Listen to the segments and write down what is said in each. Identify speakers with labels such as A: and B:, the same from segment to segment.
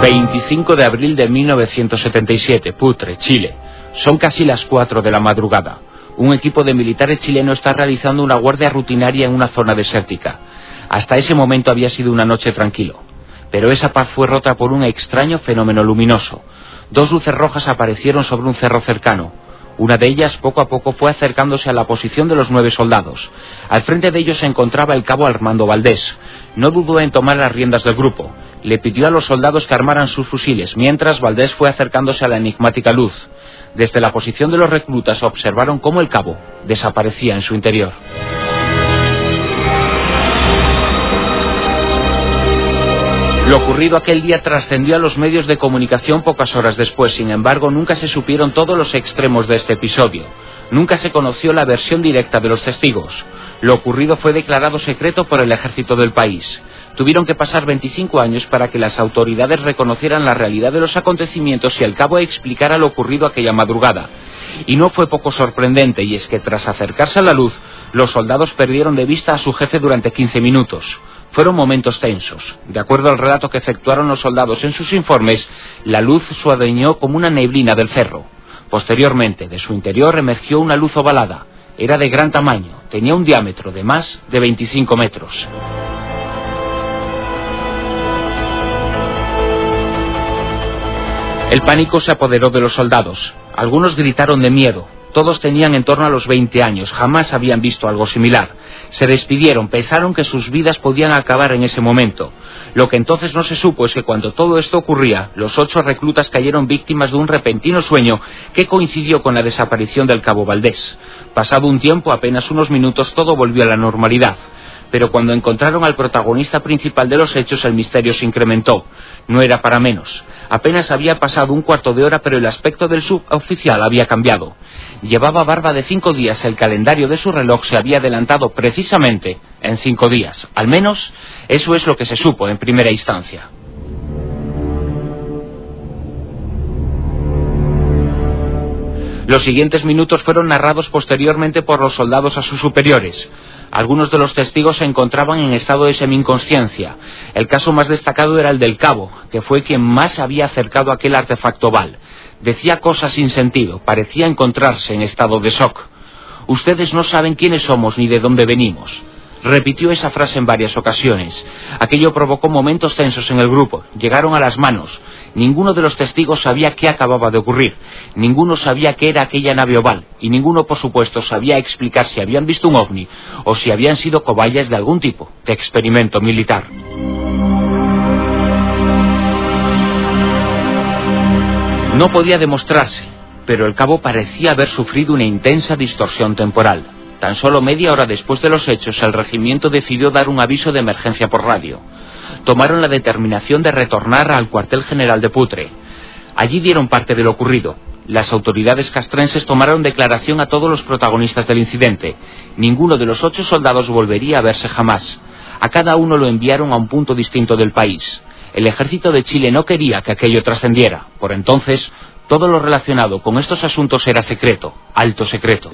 A: 25 de abril de 1977, Putre, Chile. Son casi las 4 de la madrugada. Un equipo de militares chilenos está realizando una guardia rutinaria en una zona desértica. Hasta ese momento había sido una noche tranquilo. Pero esa paz fue rota por un extraño fenómeno luminoso. Dos luces rojas aparecieron sobre un cerro cercano. Una de ellas poco a poco fue acercándose a la posición de los nueve soldados. Al frente de ellos se encontraba el cabo Armando Valdés. No dudó en tomar las riendas del grupo le pidió a los soldados que armaran sus fusiles, mientras Valdés fue acercándose a la enigmática luz. Desde la posición de los reclutas observaron cómo el cabo desaparecía en su interior. Lo ocurrido aquel día trascendió a los medios de comunicación pocas horas después, sin embargo nunca se supieron todos los extremos de este episodio. Nunca se conoció la versión directa de los testigos. Lo ocurrido fue declarado secreto por el ejército del país. Tuvieron que pasar 25 años para que las autoridades reconocieran la realidad de los acontecimientos y al cabo explicara lo ocurrido aquella madrugada. Y no fue poco sorprendente, y es que tras acercarse a la luz, los soldados perdieron de vista a su jefe durante 15 minutos. Fueron momentos tensos. De acuerdo al relato que efectuaron los soldados en sus informes, la luz suadeñó como una neblina del cerro. Posteriormente, de su interior emergió una luz ovalada. Era de gran tamaño, tenía un diámetro de más de 25 metros. El pánico se apoderó de los soldados. Algunos gritaron de miedo. Todos tenían en torno a los 20 años, jamás habían visto algo similar. Se despidieron, pensaron que sus vidas podían acabar en ese momento. Lo que entonces no se supo es que cuando todo esto ocurría, los ocho reclutas cayeron víctimas de un repentino sueño que coincidió con la desaparición del cabo Valdés. Pasado un tiempo, apenas unos minutos, todo volvió a la normalidad pero cuando encontraron al protagonista principal de los hechos el misterio se incrementó. No era para menos. Apenas había pasado un cuarto de hora, pero el aspecto del suboficial había cambiado. Llevaba barba de cinco días, el calendario de su reloj se había adelantado precisamente en cinco días. Al menos eso es lo que se supo en primera instancia. Los siguientes minutos fueron narrados posteriormente por los soldados a sus superiores. Algunos de los testigos se encontraban en estado de semi-inconsciencia. El caso más destacado era el del cabo, que fue quien más había acercado aquel artefacto Val. Decía cosas sin sentido, parecía encontrarse en estado de shock. Ustedes no saben quiénes somos ni de dónde venimos. Repitió esa frase en varias ocasiones. Aquello provocó momentos tensos en el grupo. Llegaron a las manos. Ninguno de los testigos sabía qué acababa de ocurrir. Ninguno sabía qué era aquella nave oval. Y ninguno, por supuesto, sabía explicar si habían visto un ovni o si habían sido cobayas de algún tipo de experimento militar. No podía demostrarse, pero el cabo parecía haber sufrido una intensa distorsión temporal. Tan solo media hora después de los hechos, el regimiento decidió dar un aviso de emergencia por radio. Tomaron la determinación de retornar al cuartel general de Putre. Allí dieron parte de lo ocurrido. Las autoridades castrenses tomaron declaración a todos los protagonistas del incidente. Ninguno de los ocho soldados volvería a verse jamás. A cada uno lo enviaron a un punto distinto del país. El ejército de Chile no quería que aquello trascendiera. Por entonces, todo lo relacionado con estos asuntos era secreto, alto secreto.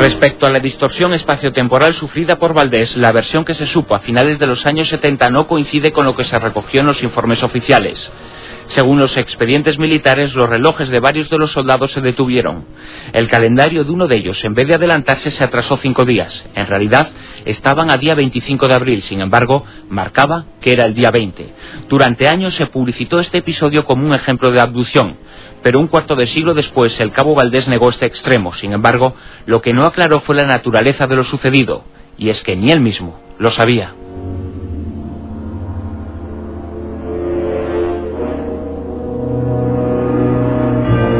A: Respecto a la distorsión espaciotemporal sufrida por Valdés, la versión que se supo a finales de los años 70 no coincide con lo que se recogió en los informes oficiales. Según los expedientes militares, los relojes de varios de los soldados se detuvieron. El calendario de uno de ellos, en vez de adelantarse, se atrasó cinco días. En realidad, estaban a día 25 de abril, sin embargo, marcaba que era el día 20. Durante años se publicitó este episodio como un ejemplo de abducción pero un cuarto de siglo después el cabo Valdés negó este extremo. Sin embargo, lo que no aclaró fue la naturaleza de lo sucedido, y es que ni él mismo lo sabía.